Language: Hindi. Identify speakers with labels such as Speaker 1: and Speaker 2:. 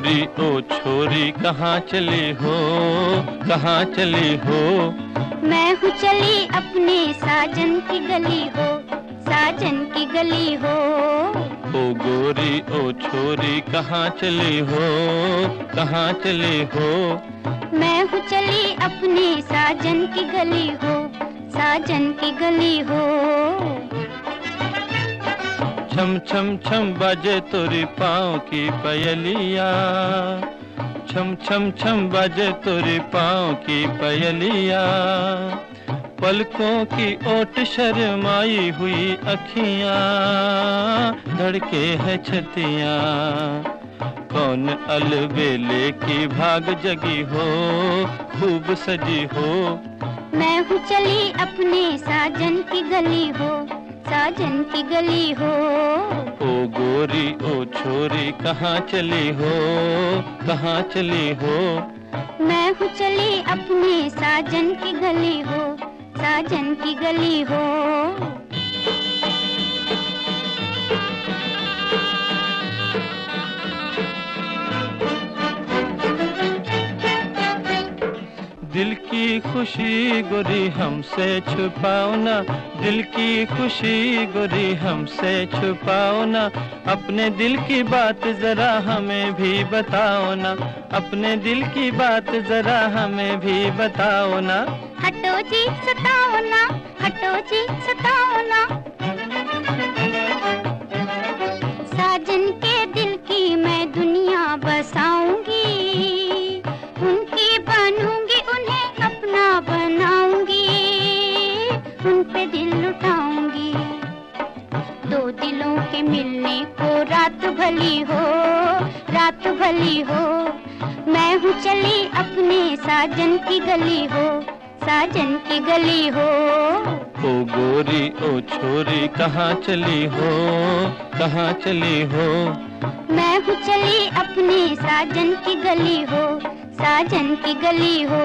Speaker 1: ओ गोरी ओ छोरी कहाँ चली हो? कहाँ चली हो?
Speaker 2: मैं हूँ चली अपने साजन की गली हो साजन की गली हो।
Speaker 1: ओ गोरी ओ छोरी कहाँ चली हो? कहाँ चली हो?
Speaker 2: मैं हूँ चली अपने साजन की गली हो साजन की गली हो।
Speaker 1: छम छम छम बजे तोरी पाँव की पयलिया छम छम छम बाजे तोरी पाँव की पयलिया पलकों की ओट शर्माई हुई अखियाँ। धड़के है छतियाँ। कौन अलबेले की भाग जगी हो, खूब सजी हो।
Speaker 2: मैं हूँ चली अपने साजन की गली हो। साजन की गली हो।
Speaker 1: ओ गोरी ओ छोरी कहाँ चली हो? कहाँ चली हो?
Speaker 2: मैं हूँ चली अपने साजन की गली हो साजन की गली हो।
Speaker 1: की खुशी गुरी हमसे छुपाओ ना। दिल की खुशी गुरी हमसे छुपाओ ना। अपने दिल की बात जरा हमें भी बताओ ना। अपने दिल की बात जरा हमें भी बताओ ना।
Speaker 2: हटो जी सताओ ना, हटो जी सताओ ना। पे दिल लुटाऊँगी दो दिलों के मिलने को रात भली हो रात भली हो। मैं हूँ चली अपने साजन की गली हो साजन की गली हो।
Speaker 1: ओ गोरी ओ छोरी कहाँ चली हो कहाँ चली हो?
Speaker 2: मैं हूँ चली अपने साजन की गली हो साजन की गली हो।